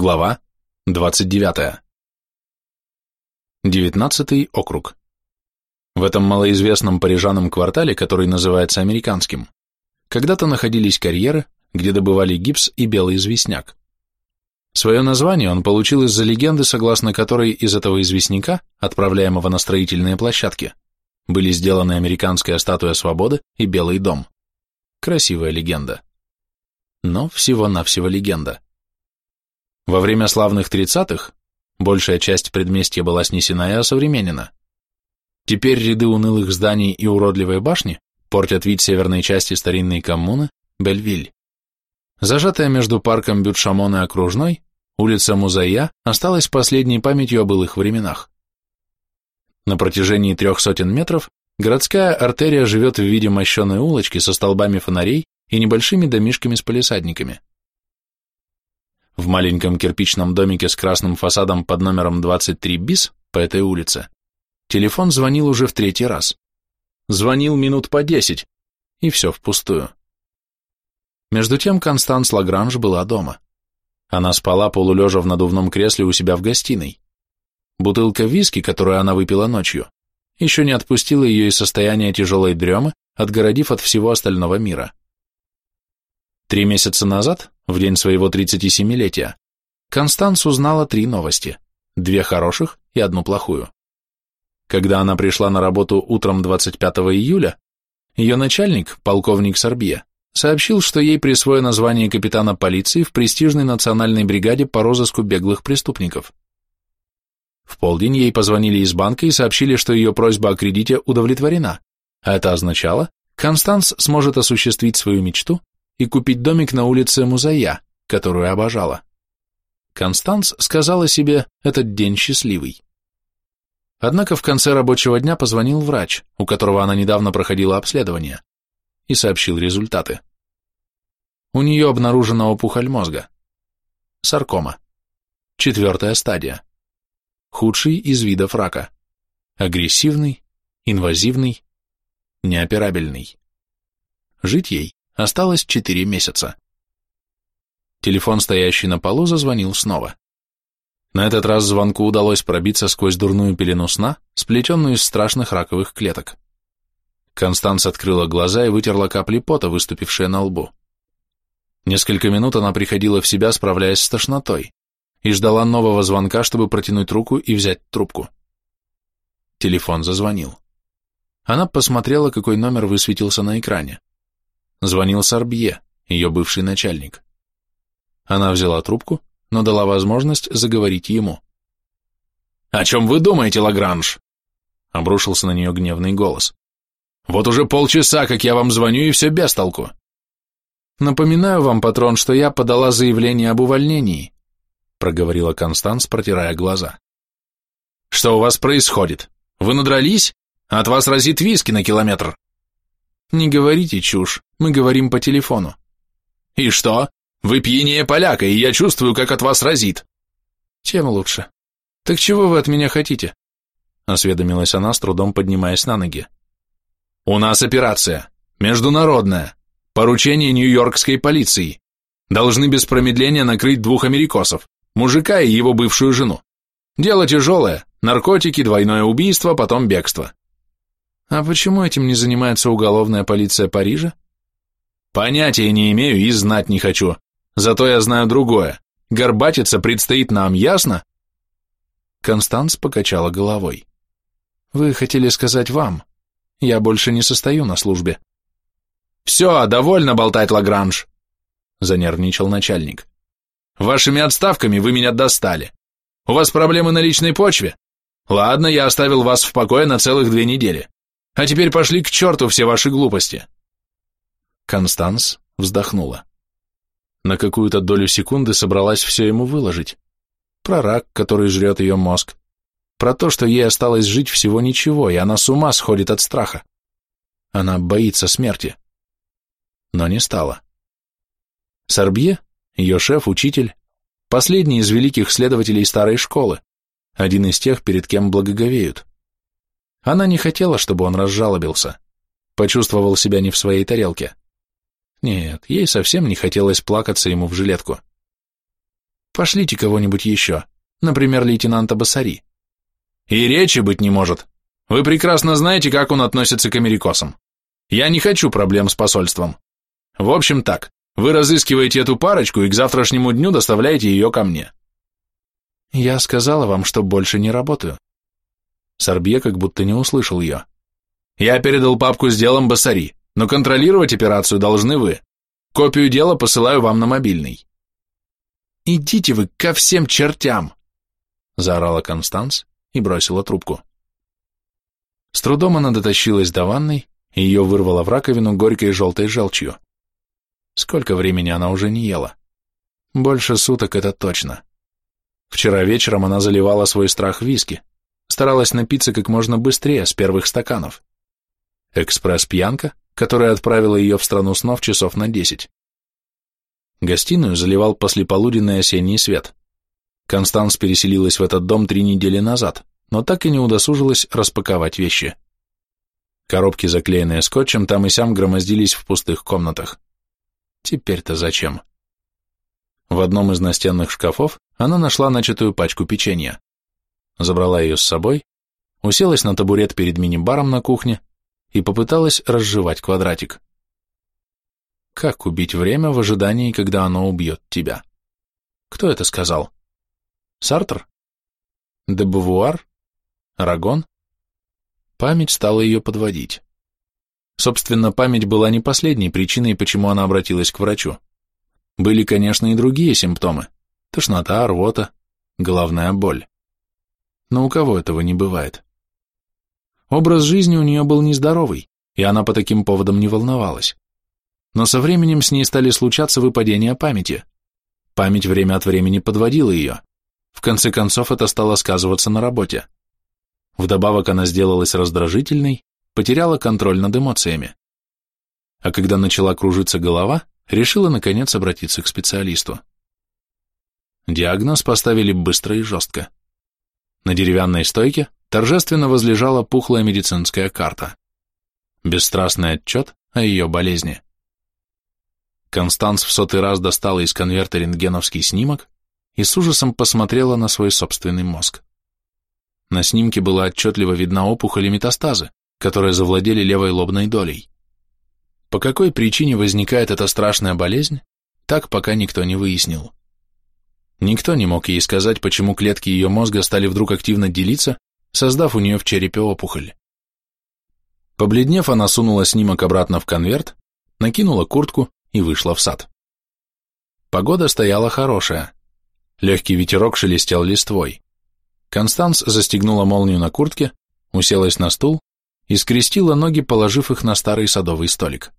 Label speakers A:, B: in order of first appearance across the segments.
A: Глава 29. 19 округ. В этом малоизвестном парижанам квартале, который называется американским, когда-то находились карьеры, где добывали гипс и белый известняк. Свое название он получил из-за легенды, согласно которой из этого известняка, отправляемого на строительные площадки, были сделаны американская статуя свободы и Белый дом. Красивая легенда. Но всего-навсего легенда. Во время славных тридцатых большая часть предместья была снесена и осовременена. Теперь ряды унылых зданий и уродливой башни портят вид северной части старинной коммуны Бельвиль. Зажатая между парком Бютшамон и Окружной, улица Музая осталась последней памятью о былых временах. На протяжении трех сотен метров городская артерия живет в виде мощеной улочки со столбами фонарей и небольшими домишками с полисадниками. В маленьком кирпичном домике с красным фасадом под номером 23 БИС по этой улице телефон звонил уже в третий раз. Звонил минут по десять, и все впустую. Между тем Констанс Лагранж была дома. Она спала полулежа в надувном кресле у себя в гостиной. Бутылка виски, которую она выпила ночью, еще не отпустила ее из состояния тяжелой дремы, отгородив от всего остального мира. Три месяца назад, в день своего 37-летия, Констанс узнала три новости, две хороших и одну плохую. Когда она пришла на работу утром 25 июля, ее начальник, полковник Сорбье, сообщил, что ей присвоено звание капитана полиции в престижной национальной бригаде по розыску беглых преступников – в полдень ей позвонили из банка и сообщили, что ее просьба о кредите удовлетворена, а это означало, Констанс сможет осуществить свою мечту и купить домик на улице Музая, которую обожала. Констанс сказала себе, этот день счастливый. Однако в конце рабочего дня позвонил врач, у которого она недавно проходила обследование, и сообщил результаты. У нее обнаружена опухоль мозга. Саркома. Четвертая стадия худший из видов рака. Агрессивный, инвазивный, неоперабельный. Жить ей осталось 4 месяца. Телефон, стоящий на полу, зазвонил снова. На этот раз звонку удалось пробиться сквозь дурную пелену сна, сплетенную из страшных раковых клеток. Констанс открыла глаза и вытерла капли пота, выступившие на лбу. Несколько минут она приходила в себя, справляясь с тошнотой и ждала нового звонка, чтобы протянуть руку и взять трубку. Телефон зазвонил. Она посмотрела, какой номер высветился на экране. Звонил Сарбье, ее бывший начальник. Она взяла трубку, но дала возможность заговорить ему. «О чем вы думаете, Лагранж?» Обрушился на нее гневный голос. «Вот уже полчаса, как я вам звоню, и все без толку». «Напоминаю вам, патрон, что я подала заявление об увольнении», проговорила Констанс, протирая глаза. «Что у вас происходит? Вы надрались? От вас разит виски на километр». «Не говорите чушь, мы говорим по телефону». «И что? Вы пьянее поляка, и я чувствую, как от вас разит». «Тем лучше. Так чего вы от меня хотите?» Осведомилась она, с трудом поднимаясь на ноги. «У нас операция. Международная. Поручение нью-йоркской полиции. Должны без промедления накрыть двух америкосов мужика и его бывшую жену. Дело тяжелое, наркотики, двойное убийство, потом бегство. А почему этим не занимается уголовная полиция Парижа? Понятия не имею и знать не хочу. Зато я знаю другое. Горбатиться предстоит нам, ясно? Констанс покачала головой. Вы хотели сказать вам. Я больше не состою на службе. Все, довольно болтать, Лагранж, занервничал начальник. Вашими отставками вы меня достали. У вас проблемы на личной почве? Ладно, я оставил вас в покое на целых две недели. А теперь пошли к черту все ваши глупости. Констанс вздохнула. На какую-то долю секунды собралась все ему выложить. Про рак, который жрет ее мозг. Про то, что ей осталось жить всего ничего, и она с ума сходит от страха. Она боится смерти. Но не стала. Сорбье, ее шеф, учитель, последний из великих следователей старой школы, один из тех, перед кем благоговеют. Она не хотела, чтобы он разжалобился, почувствовал себя не в своей тарелке. Нет, ей совсем не хотелось плакаться ему в жилетку. Пошлите кого-нибудь еще, например, лейтенанта Басари. И речи быть не может. Вы прекрасно знаете, как он относится к америкосам. Я не хочу проблем с посольством. В общем так, вы разыскиваете эту парочку и к завтрашнему дню доставляете ее ко мне. Я сказала вам, что больше не работаю. Сорбье как будто не услышал ее. Я передал папку с делом Басари, но контролировать операцию должны вы. Копию дела посылаю вам на мобильный. Идите вы ко всем чертям! Заорала Констанс и бросила трубку. С трудом она дотащилась до ванной, и ее вырвало в раковину горькой желтой желчью. Сколько времени она уже не ела? Больше суток это точно. Вчера вечером она заливала свой страх виски, старалась напиться как можно быстрее, с первых стаканов. Экспресс-пьянка, которая отправила ее в страну снов часов на десять. Гостиную заливал послеполуденный осенний свет. Констанс переселилась в этот дом три недели назад, но так и не удосужилась распаковать вещи. Коробки, заклеенные скотчем, там и сям громоздились в пустых комнатах. Теперь-то зачем? В одном из настенных шкафов она нашла начатую пачку печенья. Забрала ее с собой, уселась на табурет перед мини-баром на кухне и попыталась разжевать квадратик. Как убить время в ожидании, когда оно убьет тебя? Кто это сказал? Сартр? Де Бувуар? Рагон? Память стала ее подводить. Собственно, память была не последней причиной, почему она обратилась к врачу. Были, конечно, и другие симптомы. Тошнота, рвота, головная боль. Но у кого этого не бывает? Образ жизни у нее был нездоровый, и она по таким поводам не волновалась. Но со временем с ней стали случаться выпадения памяти. Память время от времени подводила ее. В конце концов, это стало сказываться на работе. Вдобавок она сделалась раздражительной, потеряла контроль над эмоциями. А когда начала кружиться голова, решила наконец обратиться к специалисту. Диагноз поставили быстро и жестко. На деревянной стойке торжественно возлежала пухлая медицинская карта. Бесстрастный отчет о ее болезни. Констанс в сотый раз достала из конверта рентгеновский снимок и с ужасом посмотрела на свой собственный мозг. На снимке была отчетливо видна опухоль и метастазы, которые завладели левой лобной долей. По какой причине возникает эта страшная болезнь, так пока никто не выяснил. Никто не мог ей сказать, почему клетки ее мозга стали вдруг активно делиться, создав у нее в черепе опухоль. Побледнев, она сунула снимок обратно в конверт, накинула куртку и вышла в сад. Погода стояла хорошая. Легкий ветерок шелестел листвой. Констанс застегнула молнию на куртке, уселась на стул и скрестила ноги, положив их на старый садовый столик.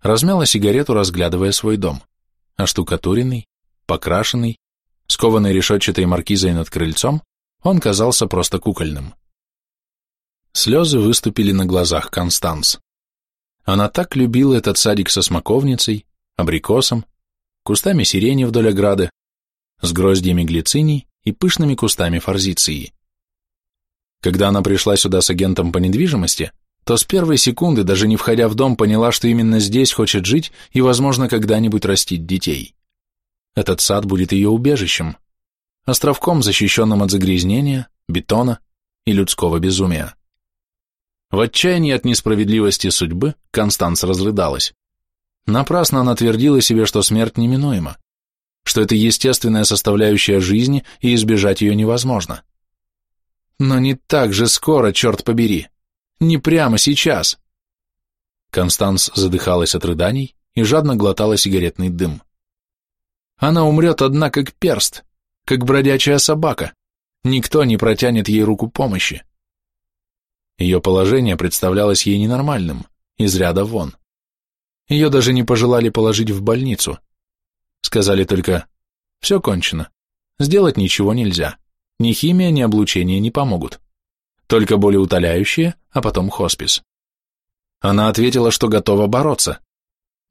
A: Размяла сигарету, разглядывая свой дом. Оштукатуренный, покрашенный, скованный решетчатой маркизой над крыльцом, он казался просто кукольным. Слезы выступили на глазах Констанс. Она так любила этот садик со смоковницей, абрикосом, кустами сирени вдоль ограды, с гроздьями глициний и пышными кустами форзиции. Когда она пришла сюда с агентом по недвижимости, то с первой секунды, даже не входя в дом, поняла, что именно здесь хочет жить и, возможно, когда-нибудь растить детей. Этот сад будет ее убежищем, островком, защищенным от загрязнения, бетона и людского безумия. В отчаянии от несправедливости судьбы Констанс разрыдалась. Напрасно она твердила себе, что смерть неминуема что это естественная составляющая жизни и избежать ее невозможно. Но не так же скоро, черт побери. Не прямо сейчас. Констанс задыхалась от рыданий и жадно глотала сигаретный дым. Она умрет одна как перст, как бродячая собака. Никто не протянет ей руку помощи. Ее положение представлялось ей ненормальным, из ряда вон. Ее даже не пожелали положить в больницу – Сказали только, все кончено, сделать ничего нельзя, ни химия, ни облучение не помогут. Только болеутоляющие, а потом хоспис. Она ответила, что готова бороться,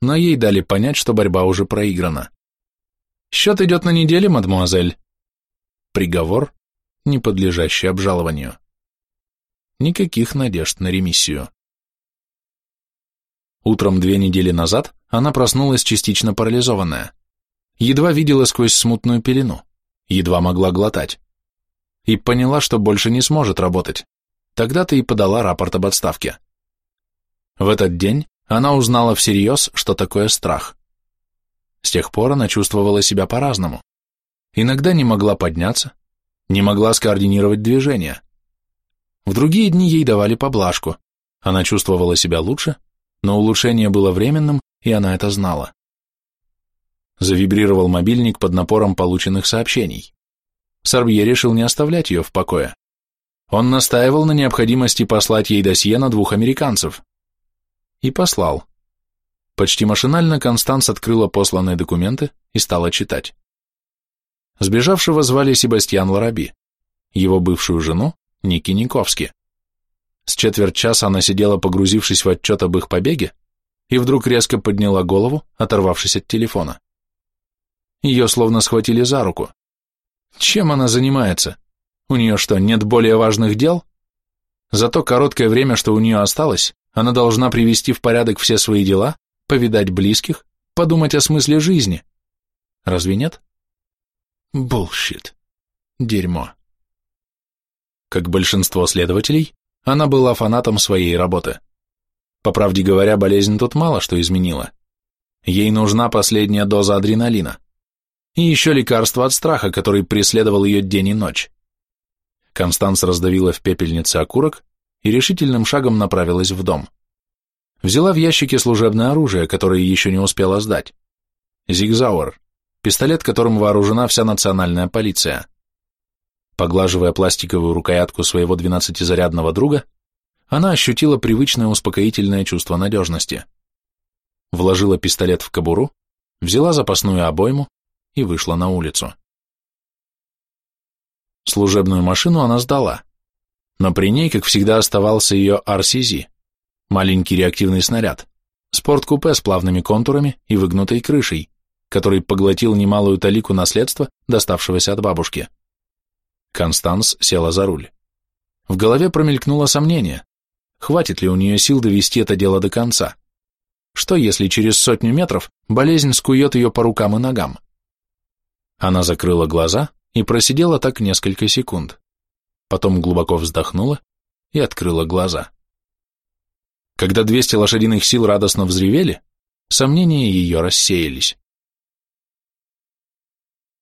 A: но ей дали понять, что борьба уже проиграна. Счет идет на неделю, мадмуазель. Приговор, не подлежащий обжалованию. Никаких надежд на ремиссию. Утром две недели назад она проснулась частично парализованная. едва видела сквозь смутную пелену, едва могла глотать. И поняла, что больше не сможет работать. Тогда-то и подала рапорт об отставке. В этот день она узнала всерьез, что такое страх. С тех пор она чувствовала себя по-разному. Иногда не могла подняться, не могла скоординировать движения. В другие дни ей давали поблажку, она чувствовала себя лучше, но улучшение было временным, и она это знала. Завибрировал мобильник под напором полученных сообщений. Сорбье решил не оставлять ее в покое. Он настаивал на необходимости послать ей досье на двух американцев. И послал. Почти машинально Констанс открыла посланные документы и стала читать. Сбежавшего звали Себастьян Лараби, его бывшую жену Ники Никовски. С четверть часа она сидела, погрузившись в отчет об их побеге, и вдруг резко подняла голову, оторвавшись от телефона. Ее словно схватили за руку. Чем она занимается? У нее что, нет более важных дел? За то короткое время, что у нее осталось, она должна привести в порядок все свои дела, повидать близких, подумать о смысле жизни. Разве нет? Булшит. Дерьмо. Как большинство следователей, она была фанатом своей работы. По правде говоря, болезнь тут мало что изменила. Ей нужна последняя доза адреналина. И еще лекарство от страха, который преследовал ее день и ночь. Констанс раздавила в пепельнице окурок и решительным шагом направилась в дом. Взяла в ящике служебное оружие, которое еще не успела сдать. Зигзауэр, пистолет, которым вооружена вся национальная полиция. Поглаживая пластиковую рукоятку своего двенадцатизарядного друга, она ощутила привычное успокоительное чувство надежности. Вложила пистолет в кобуру, взяла запасную обойму и вышла на улицу. Служебную машину она сдала, но при ней, как всегда, оставался ее RCZ, маленький реактивный снаряд, спорткупе с плавными контурами и выгнутой крышей, который поглотил немалую талику наследства, доставшегося от бабушки. Констанс села за руль. В голове промелькнуло сомнение, хватит ли у нее сил довести это дело до конца. Что, если через сотню метров болезнь скует ее по рукам и ногам? Она закрыла глаза и просидела так несколько секунд. Потом глубоко вздохнула и открыла глаза. Когда 200 лошадиных сил радостно взревели, сомнения ее рассеялись.